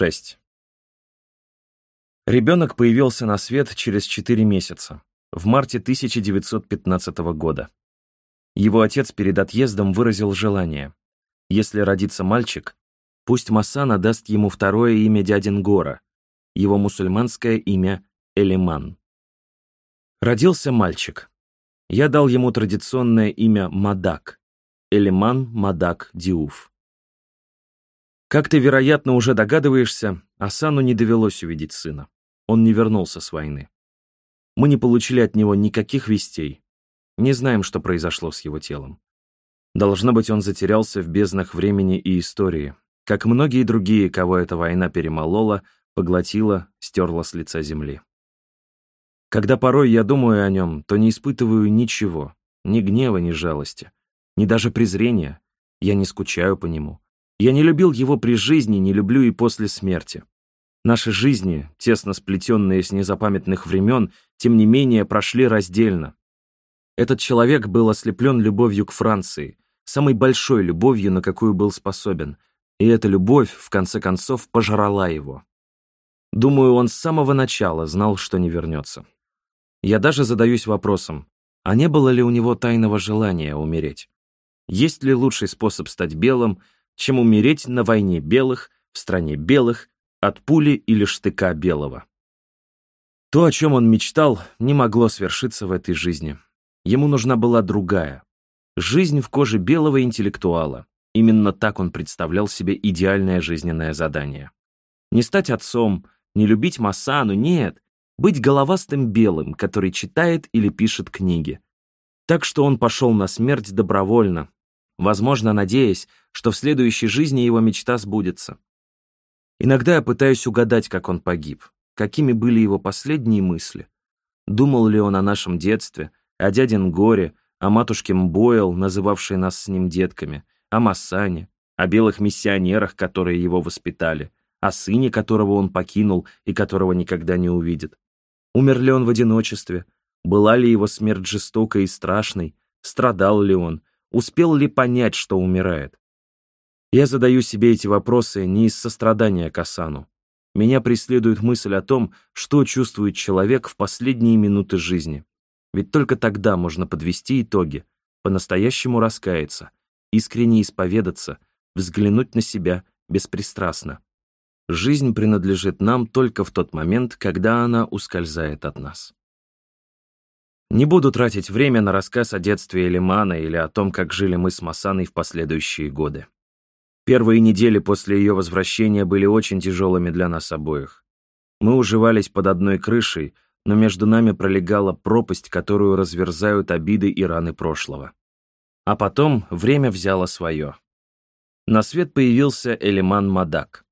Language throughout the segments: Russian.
6. Ребенок появился на свет через 4 месяца, в марте 1915 года. Его отец перед отъездом выразил желание. Если родится мальчик, пусть Масана даст ему второе имя дядин Гора, его мусульманское имя Элиман. Родился мальчик. Я дал ему традиционное имя Мадак, Элиман Мадак Диуф. Как ты, вероятно, уже догадываешься, Асану не довелось увидеть сына. Он не вернулся с войны. Мы не получили от него никаких вестей. Не знаем, что произошло с его телом. Должно быть, он затерялся в безднах времени и истории, как многие другие, кого эта война перемолола, поглотила, стерла с лица земли. Когда порой я думаю о нем, то не испытываю ничего, ни гнева, ни жалости, ни даже презрения. Я не скучаю по нему. Я не любил его при жизни, не люблю и после смерти. Наши жизни, тесно сплетенные с незапамятных времен, тем не менее прошли раздельно. Этот человек был ослеплен любовью к Франции, самой большой любовью, на какую был способен, и эта любовь, в конце концов, пожрала его. Думаю, он с самого начала знал, что не вернется. Я даже задаюсь вопросом, а не было ли у него тайного желания умереть? Есть ли лучший способ стать белым, чем умереть на войне белых, в стране белых, от пули или штыка белого. То, о чем он мечтал, не могло свершиться в этой жизни. Ему нужна была другая. Жизнь в коже белого интеллектуала. Именно так он представлял себе идеальное жизненное задание. Не стать отцом, не любить Масану, нет. Быть головастым белым, который читает или пишет книги. Так что он пошел на смерть добровольно, возможно, надеясь, что в следующей жизни его мечта сбудется. Иногда я пытаюсь угадать, как он погиб, какими были его последние мысли. Думал ли он о нашем детстве, о дядин Горе, о матушке Мбойл, называвшей нас с ним детками, о Массане, о белых миссионерах, которые его воспитали, о сыне, которого он покинул и которого никогда не увидит. Умер ли он в одиночестве? Была ли его смерть жестокой и страшной? Страдал ли он? Успел ли понять, что умирает? Я задаю себе эти вопросы не из сострадания к Асану. Меня преследует мысль о том, что чувствует человек в последние минуты жизни. Ведь только тогда можно подвести итоги, по-настоящему раскаяться, искренне исповедаться, взглянуть на себя беспристрастно. Жизнь принадлежит нам только в тот момент, когда она ускользает от нас. Не буду тратить время на рассказ о детстве Элимана или о том, как жили мы с Масаной в последующие годы. Первые недели после ее возвращения были очень тяжелыми для нас обоих. Мы уживались под одной крышей, но между нами пролегала пропасть, которую разверзают обиды и раны прошлого. А потом время взяло свое. На свет появился Элиман Мадак.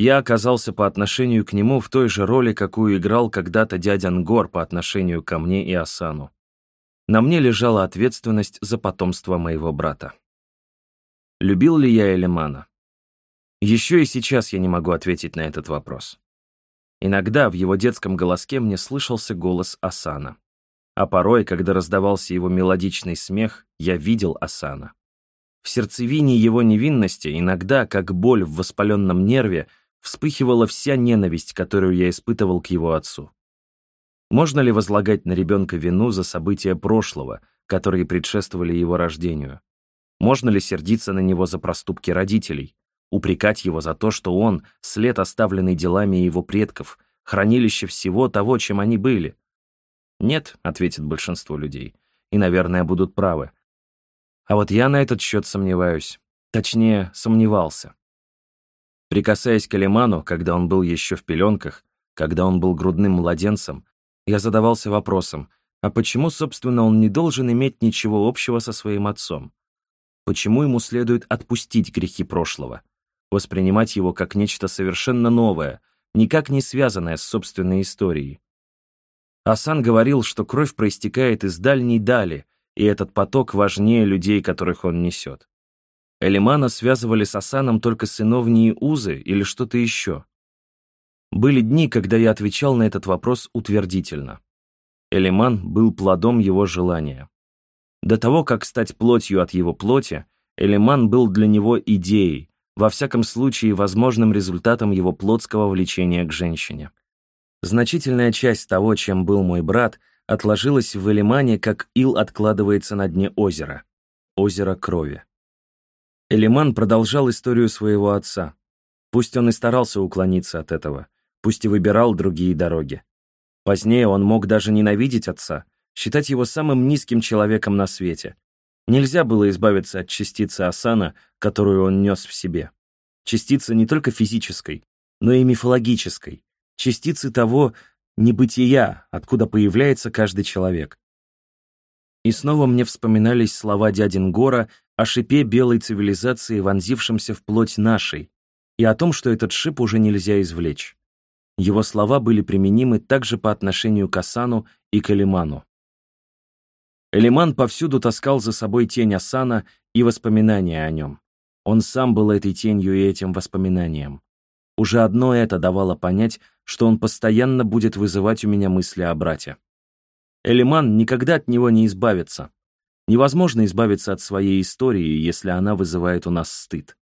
Я оказался по отношению к нему в той же роли, какую играл когда-то дядя Нгор по отношению ко мне и Асану. На мне лежала ответственность за потомство моего брата. Любил ли я Элемана? Еще и сейчас я не могу ответить на этот вопрос. Иногда в его детском голоске мне слышался голос Асана. А порой, когда раздавался его мелодичный смех, я видел Асана. В сердцевине его невинности иногда, как боль в воспаленном нерве, вспыхивала вся ненависть, которую я испытывал к его отцу. Можно ли возлагать на ребенка вину за события прошлого, которые предшествовали его рождению? Можно ли сердиться на него за проступки родителей, упрекать его за то, что он — след, оставленный делами его предков, хранилище всего того, чем они были? «Нет», — ответит большинство людей, и, наверное, будут правы. А вот я на этот счет сомневаюсь. Точнее, сомневался. Прикасаясь к Алиману, когда он был еще в пеленках, когда он был грудным младенцем, я задавался вопросом, а почему, собственно, он не должен иметь ничего общего со своим отцом? Почему ему следует отпустить грехи прошлого, воспринимать его как нечто совершенно новое, никак не связанное с собственной историей? Асан говорил, что кровь проистекает из дальней дали, и этот поток важнее людей, которых он несет. Элимана связывали с Асаном только сыновние узы или что-то еще. Были дни, когда я отвечал на этот вопрос утвердительно. Элиман был плодом его желания. До того, как стать плотью от его плоти, Элиман был для него идеей, во всяком случае возможным результатом его плотского влечения к женщине. Значительная часть того, чем был мой брат, отложилась в Элимане, как ил откладывается на дне озера. Озеро крови. Элиман продолжал историю своего отца. Пусть он и старался уклониться от этого, пусть и выбирал другие дороги. Позднее он мог даже ненавидеть отца, считать его самым низким человеком на свете. Нельзя было избавиться от частицы Асана, которую он нес в себе. Частицы не только физической, но и мифологической, частицы того небытия, откуда появляется каждый человек. И снова мне вспоминались слова дядин Гора о шипе белой цивилизации, вонзившемся в плоть нашей, и о том, что этот шип уже нельзя извлечь. Его слова были применимы также по отношению к Асану и к Элиману. Элиман повсюду таскал за собой тень Асана и воспоминания о нем. Он сам был этой тенью и этим воспоминанием. Уже одно это давало понять, что он постоянно будет вызывать у меня мысли о брате. Элиман никогда от него не избавится. Невозможно избавиться от своей истории, если она вызывает у нас стыд.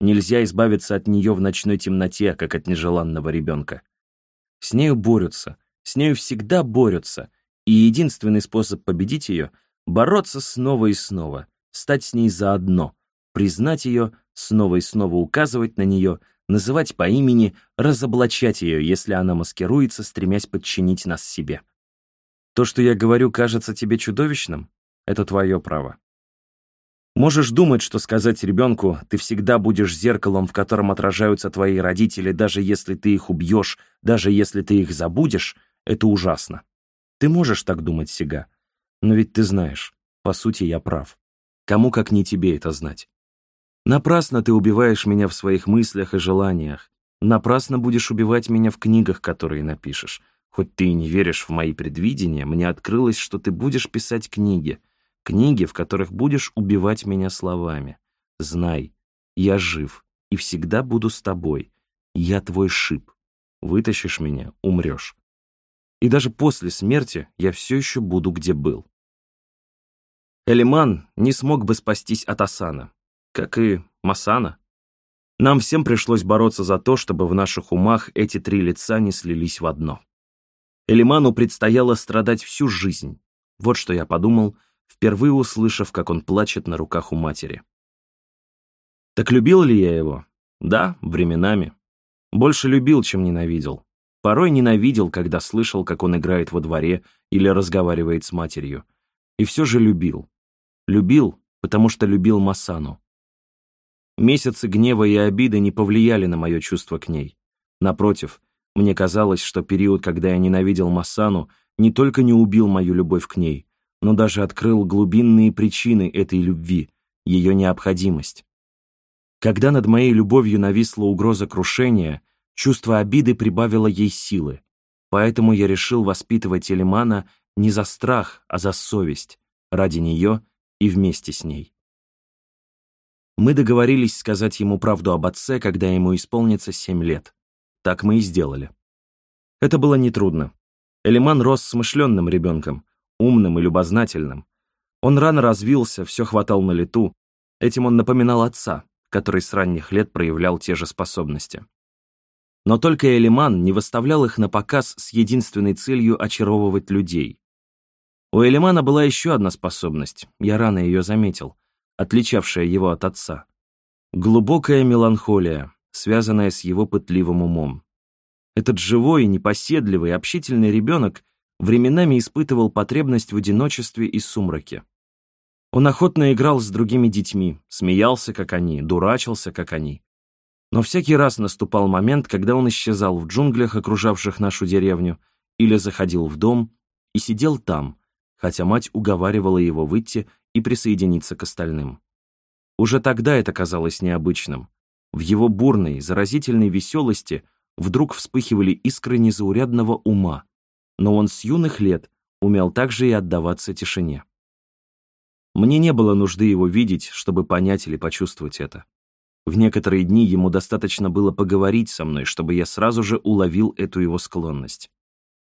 Нельзя избавиться от нее в ночной темноте, как от нежеланного ребенка. С нею борются, с нею всегда борются, и единственный способ победить ее — бороться снова и снова, стать с ней заодно, признать ее, снова и снова указывать на нее, называть по имени, разоблачать ее, если она маскируется, стремясь подчинить нас себе. То, что я говорю, кажется тебе чудовищным, это твое право. Можешь думать, что сказать ребенку, ты всегда будешь зеркалом, в котором отражаются твои родители, даже если ты их убьешь, даже если ты их забудешь, это ужасно. Ты можешь так думать, Сега. Но ведь ты знаешь, по сути, я прав. Кому как не тебе это знать? Напрасно ты убиваешь меня в своих мыслях и желаниях. Напрасно будешь убивать меня в книгах, которые напишешь. Хоть ты и не веришь в мои предвидения, мне открылось, что ты будешь писать книги. Книги, в которых будешь убивать меня словами. Знай, я жив и всегда буду с тобой. Я твой шип. Вытащишь меня — умрешь. И даже после смерти я все еще буду, где был. Элиман не смог бы спастись от Асана как и Масана. Нам всем пришлось бороться за то, чтобы в наших умах эти три лица не слились в одно. Элиману предстояло страдать всю жизнь. Вот что я подумал, впервые услышав, как он плачет на руках у матери. Так любил ли я его? Да, временами. Больше любил, чем ненавидел. Порой ненавидел, когда слышал, как он играет во дворе или разговаривает с матерью. И все же любил. Любил, потому что любил Масану. Месяцы гнева и обиды не повлияли на мое чувство к ней. Напротив, мне казалось, что период, когда я ненавидел Массану, не только не убил мою любовь к ней, но даже открыл глубинные причины этой любви, ее необходимость. Когда над моей любовью нависла угроза крушения, чувство обиды прибавило ей силы, поэтому я решил воспитывать Элимана не за страх, а за совесть, ради нее и вместе с ней. Мы договорились сказать ему правду об отце, когда ему исполнится семь лет. Так мы и сделали. Это было нетрудно. Элиман рос смышленным ребенком, умным и любознательным. Он рано развился, все хватал на лету. Этим он напоминал отца, который с ранних лет проявлял те же способности. Но только Элиман не выставлял их на показ с единственной целью очаровывать людей. У Элимана была еще одна способность, я рано ее заметил — отличавшая его от отца. Глубокая меланхолия, связанная с его пытливым умом. Этот живой, непоседливый, общительный ребенок временами испытывал потребность в одиночестве и сумраке. Он охотно играл с другими детьми, смеялся, как они, дурачился, как они. Но всякий раз наступал момент, когда он исчезал в джунглях, окружавших нашу деревню, или заходил в дом и сидел там, хотя мать уговаривала его выйти и присоединиться к остальным. Уже тогда это казалось необычным. В его бурной, заразительной веселости вдруг вспыхивали искры незаурядного ума, но он с юных лет умел также и отдаваться тишине. Мне не было нужды его видеть, чтобы понять или почувствовать это. В некоторые дни ему достаточно было поговорить со мной, чтобы я сразу же уловил эту его склонность.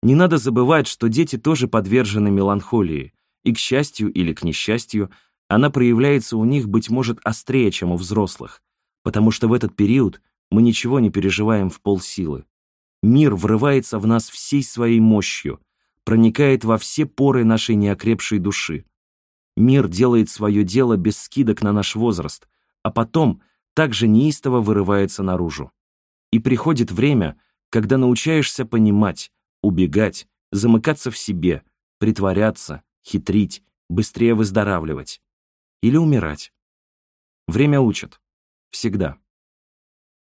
Не надо забывать, что дети тоже подвержены меланхолии, и, к счастью или к несчастью, она проявляется у них, быть может, острее, чем у взрослых. потому что в этот период мы ничего не переживаем в полсилы. Мир врывается в нас всей своей мощью, проникает во все поры нашей неокрепшей души. Мир делает свое дело без скидок на наш возраст, а потом также неистово вырывается наружу. И приходит время, когда научаешься понимать, убегать, замыкаться в себе, притворяться, хитрить, быстрее выздоравливать. Или умирать. Время учит. Всегда.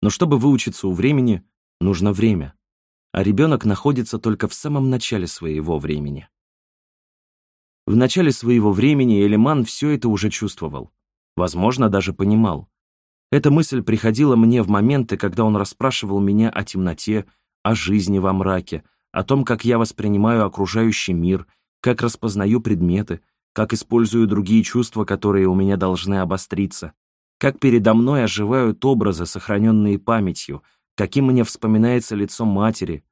Но чтобы выучиться у времени, нужно время. А ребенок находится только в самом начале своего времени. В начале своего времени Элиман все это уже чувствовал. Возможно, даже понимал. Эта мысль приходила мне в моменты, когда он расспрашивал меня о темноте, о жизни во мраке, о том, как я воспринимаю окружающий мир, как распознаю предметы, как использую другие чувства, которые у меня должны обостриться, как передо мной оживают образы, сохраненные памятью, каким мне вспоминается лицо матери.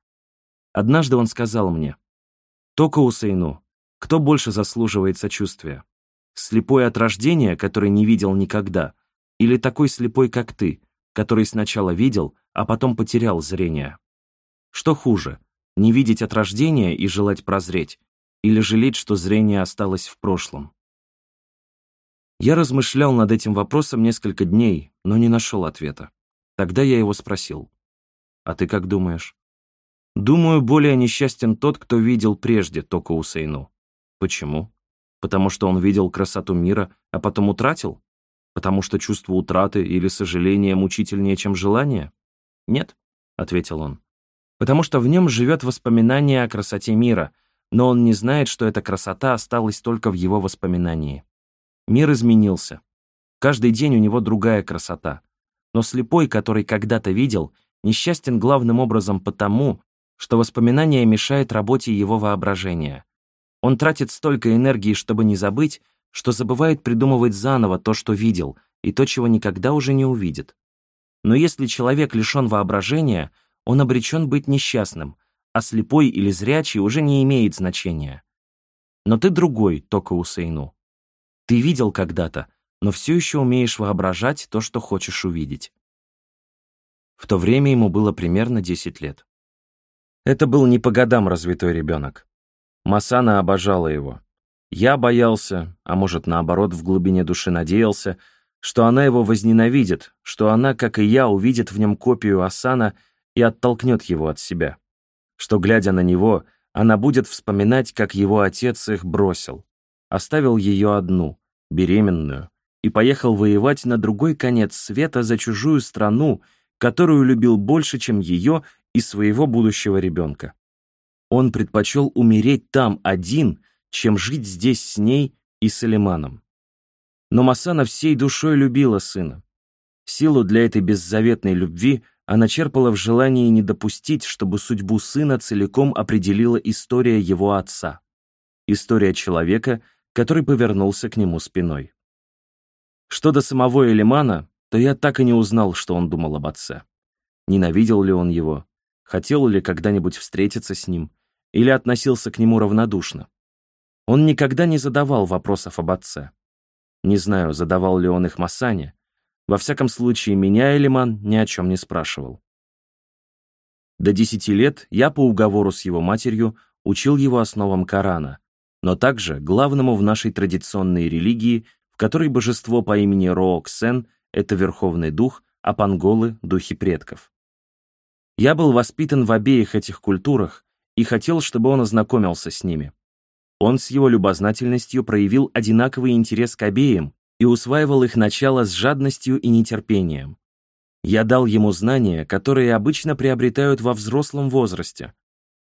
Однажды он сказал мне, «Тока Усейну, кто больше заслуживает сочувствия? Слепой от рождения, который не видел никогда, или такой слепой, как ты, который сначала видел, а потом потерял зрение? Что хуже, не видеть от рождения и желать прозреть, или жалеть, что зрение осталось в прошлом. Я размышлял над этим вопросом несколько дней, но не нашел ответа. Тогда я его спросил. «А ты как думаешь?» «Думаю, более несчастен тот, кто видел прежде Токо Усейну». «Почему?» «Потому что он видел красоту мира, а потом утратил? Потому что чувство утраты или сожаления мучительнее, чем желание?» «Нет», — ответил он. «Потому что в нем живет воспоминание о красоте мира, но он не знает, что эта красота осталась только в его воспоминании. Мир изменился. Каждый день у него другая красота. Но слепой, который когда-то видел, несчастен главным образом потому, что воспоминание мешает работе его воображения. Он тратит столько энергии, чтобы не забыть, что забывает придумывать заново то, что видел, и то, чего никогда уже не увидит. Но если человек лишен воображения, он обречен быть несчастным, а слепой или зрячий уже не имеет значения. Но ты другой, Тока Усейну. Ты видел когда-то, но все еще умеешь воображать то, что хочешь увидеть. В то время ему было примерно 10 лет. Это был не по годам развитой ребенок. Масана обожала его. Я боялся, а может, наоборот, в глубине души надеялся, что она его возненавидит, что она, как и я, увидит в нем копию Асана и оттолкнет его от себя что, глядя на него, она будет вспоминать, как его отец их бросил. Оставил ее одну, беременную, и поехал воевать на другой конец света за чужую страну, которую любил больше, чем ее и своего будущего ребенка. Он предпочел умереть там один, чем жить здесь с ней и с Алиманом. Но Масана всей душой любила сына. Силу для этой беззаветной любви она черпала в желании не допустить, чтобы судьбу сына целиком определила история его отца. История человека, который повернулся к нему спиной. Что до самого Элимана, то я так и не узнал, что он думал об отце. Ненавидел ли он его, хотел ли когда-нибудь встретиться с ним, или относился к нему равнодушно. Он никогда не задавал вопросов об отце. Не знаю, задавал ли он их Масане, во всяком случае, меня Элиман ни о чем не спрашивал. До десяти лет я по уговору с его матерью учил его основам Корана, но также главному в нашей традиционной религии, которой божество по имени Рооксен — это Верховный Дух, а панголы — духи предков. Я был воспитан в обеих этих культурах и хотел, чтобы он ознакомился с ними. Он с его любознательностью проявил одинаковый интерес к обеим, и усваивал их начало с жадностью и нетерпением. Я дал ему знания, которые обычно приобретают во взрослом возрасте.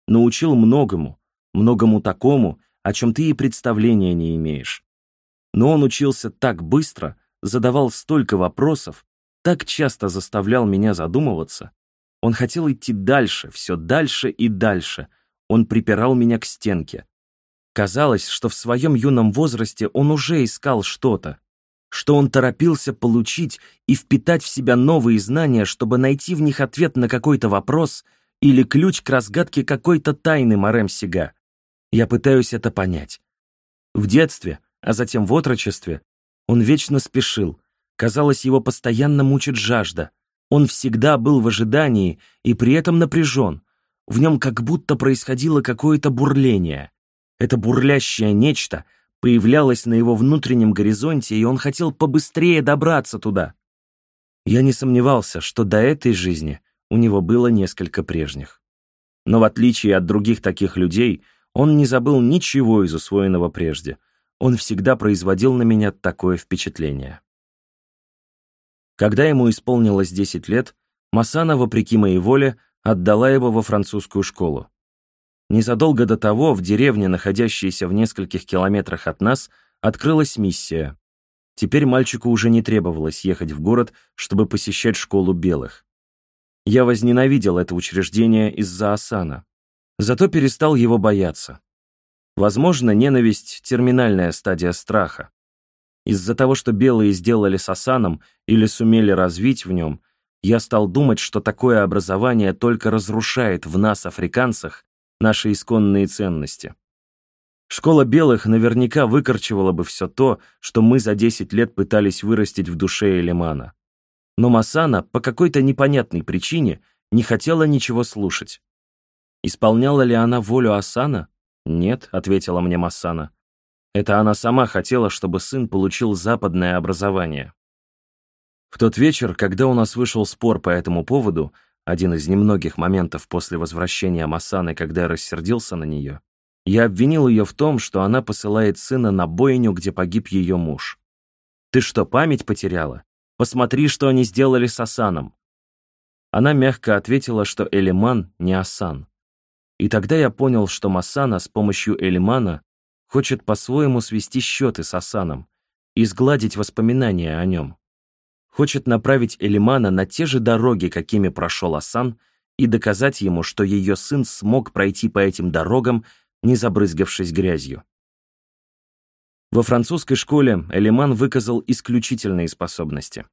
Научил многому, многому такому, о чем ты и представления не имеешь. Но он учился так быстро, задавал столько вопросов, так часто заставлял меня задумываться. Он хотел идти дальше, все дальше и дальше. Он припирал меня к стенке. Казалось, что в своем юном возрасте он уже искал что-то, что он торопился получить и впитать в себя новые знания, чтобы найти в них ответ на какой-то вопрос или ключ к разгадке какой-то тайны Марем Сига. Я пытаюсь это понять. В детстве, а затем в отрочестве, он вечно спешил, Казалось, его постоянно мучит жажда. Он всегда был в ожидании и при этом напряжен. В нем как будто происходило какое-то бурление. Это бурлящее нечто появлялось на его внутреннем горизонте, и он хотел побыстрее добраться туда. Я не сомневался, что до этой жизни у него было несколько прежних. Но в отличие от других таких людей, он не забыл ничего из усвоенного прежде. Он всегда производил на меня такое впечатление. Когда ему исполнилось 10 лет, Масана, вопреки моей воле, отдала его во французскую школу. Незадолго до того в деревне, находящейся в нескольких километрах от нас, открылась миссия. Теперь мальчику уже не требовалось ехать в город, чтобы посещать школу белых. Я возненавидел это учреждение из-за Асана. Зато перестал его бояться. Возможно, ненависть — терминальная стадия страха. Из-за того, что белые сделали с Асаном или сумели развить в нем, я стал думать, что такое образование только разрушает в нас, африканцах, наши исконные ценности. Школа белых наверняка выкорчевала бы все то, что мы за 10 лет пытались вырастить в душе Элимана. Но Масана по какой-то непонятной причине не хотела ничего слушать. Исполняла ли она волю Асана? Нет, ответила мне Масана. Это она сама хотела, чтобы сын получил западное образование. В тот вечер, когда у нас вышел спор по этому поводу, один из немногих моментов после возвращения Масаны, когда я рассердился на нее, я обвинил ее в том, что она посылает сына на бойню, где погиб ее муж. «Ты что, память потеряла? Посмотри, что они сделали с Асаном». Она мягко ответила, что Элиман не Асан. И тогда я понял, что Масана с помощью Элимана хочет по-своему свести счеты с Асаном и сгладить воспоминания о нем. Хочет направить Элимана на те же дороги, какими прошел Асан, и доказать ему, что ее сын смог пройти по этим дорогам, не забрызгавшись грязью. Во французской школе Элиман выказал исключительные способности.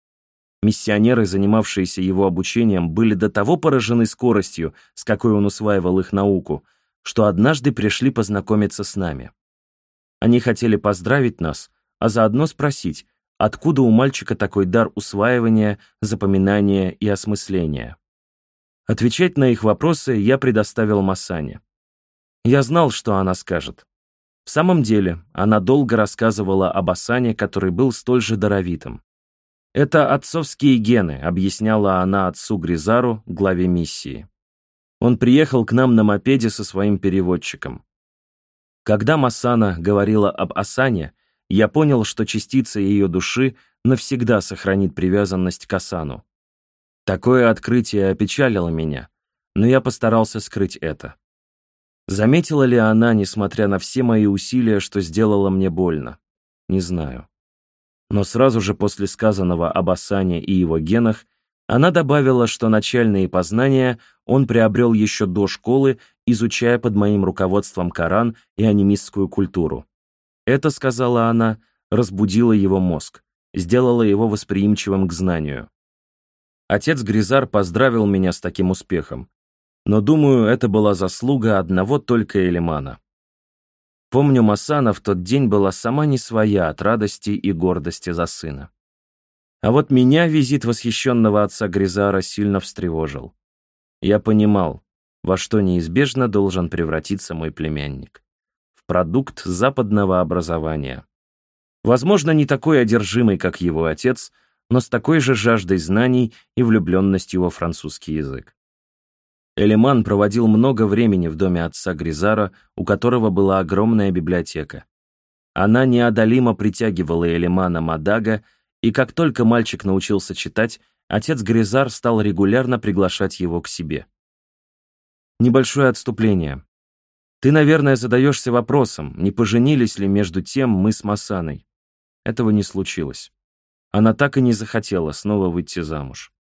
Миссионеры, занимавшиеся его обучением, были до того поражены скоростью, с какой он усваивал их науку, что однажды пришли познакомиться с нами. Они хотели поздравить нас, а заодно спросить, откуда у мальчика такой дар усваивания, запоминания и осмысления. Отвечать на их вопросы я предоставил Масане. Я знал, что она скажет. В самом деле, она долго рассказывала об Асане, который был столь же даровитым. «Это отцовские гены», — объясняла она отцу Гризару, главе миссии. Он приехал к нам на мопеде со своим переводчиком. Когда Масана говорила об Асане, я понял, что частица ее души навсегда сохранит привязанность к Асану. Такое открытие опечалило меня, но я постарался скрыть это. Заметила ли она, несмотря на все мои усилия, что сделала мне больно? Не знаю. Но сразу же после сказанного об Асане и его генах она добавила, что начальные познания он приобрел еще до школы, изучая под моим руководством Коран и анимистскую культуру. Это, сказала она, разбудило его мозг, сделало его восприимчивым к знанию. Отец Гризар поздравил меня с таким успехом, но, думаю, это была заслуга одного только Элимана. Помню, Масана в тот день была сама не своя от радости и гордости за сына. А вот меня визит восхищенного отца Гризара сильно встревожил. Я понимал, во что неизбежно должен превратиться мой племянник. В продукт западного образования. Возможно, не такой одержимый, как его отец, но с такой же жаждой знаний и влюбленностью во французский язык. Элиман проводил много времени в доме отца Гризара, у которого была огромная библиотека. Она неодолимо притягивала Элимана Мадага и как только мальчик научился читать, отец Гризар стал регулярно приглашать его к себе. Небольшое отступление. Ты, наверное, задаешься вопросом, не поженились ли между тем мы с Масаной. Этого не случилось. Она так и не захотела снова выйти замуж.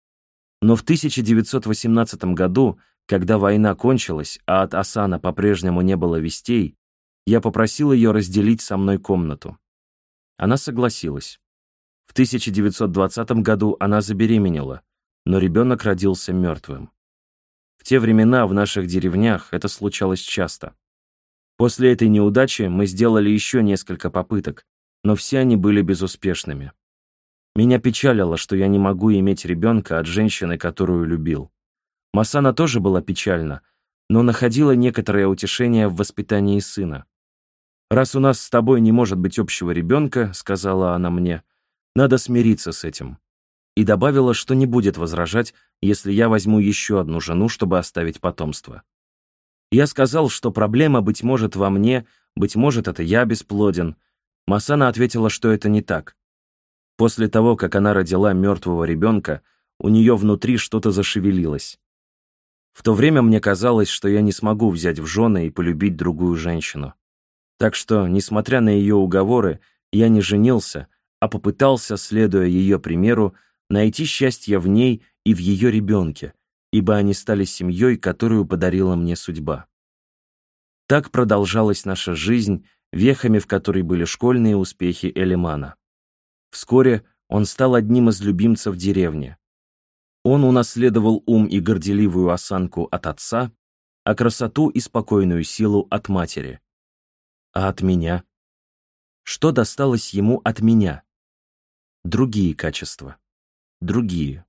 Но в 1918 году, когда война кончилась, а от Асана по-прежнему не было вестей, я попросил ее разделить со мной комнату. Она согласилась. В 1920 году она забеременела, но ребенок родился мертвым. В те времена в наших деревнях это случалось часто. После этой неудачи мы сделали еще несколько попыток, но все они были безуспешными. Меня печалило, что я не могу иметь ребенка от женщины, которую любил. Масана тоже была печальна, но находила некоторое утешение в воспитании сына. «Раз у нас с тобой не может быть общего ребенка», — сказала она мне, — «надо смириться с этим». И добавила, что не будет возражать, если я возьму еще одну жену, чтобы оставить потомство. Я сказал, что проблема, быть может, во мне, быть может, это я бесплоден. Масана ответила, что это не так. После того, как она родила мертвого ребенка, у нее внутри что-то зашевелилось. В то время мне казалось, что я не смогу взять в жены и полюбить другую женщину. Так что, несмотря на ее уговоры, я не женился, а попытался, следуя ее примеру, найти счастье в ней и в ее ребенке, ибо они стали семьей, которую подарила мне судьба. Так продолжалась наша жизнь, вехами в которой были школьные успехи Элимана. Вскоре он стал одним из любимцев деревни. Он унаследовал ум и горделивую осанку от отца, а красоту и спокойную силу от матери. А от меня? Что досталось ему от меня? Другие качества. Другие.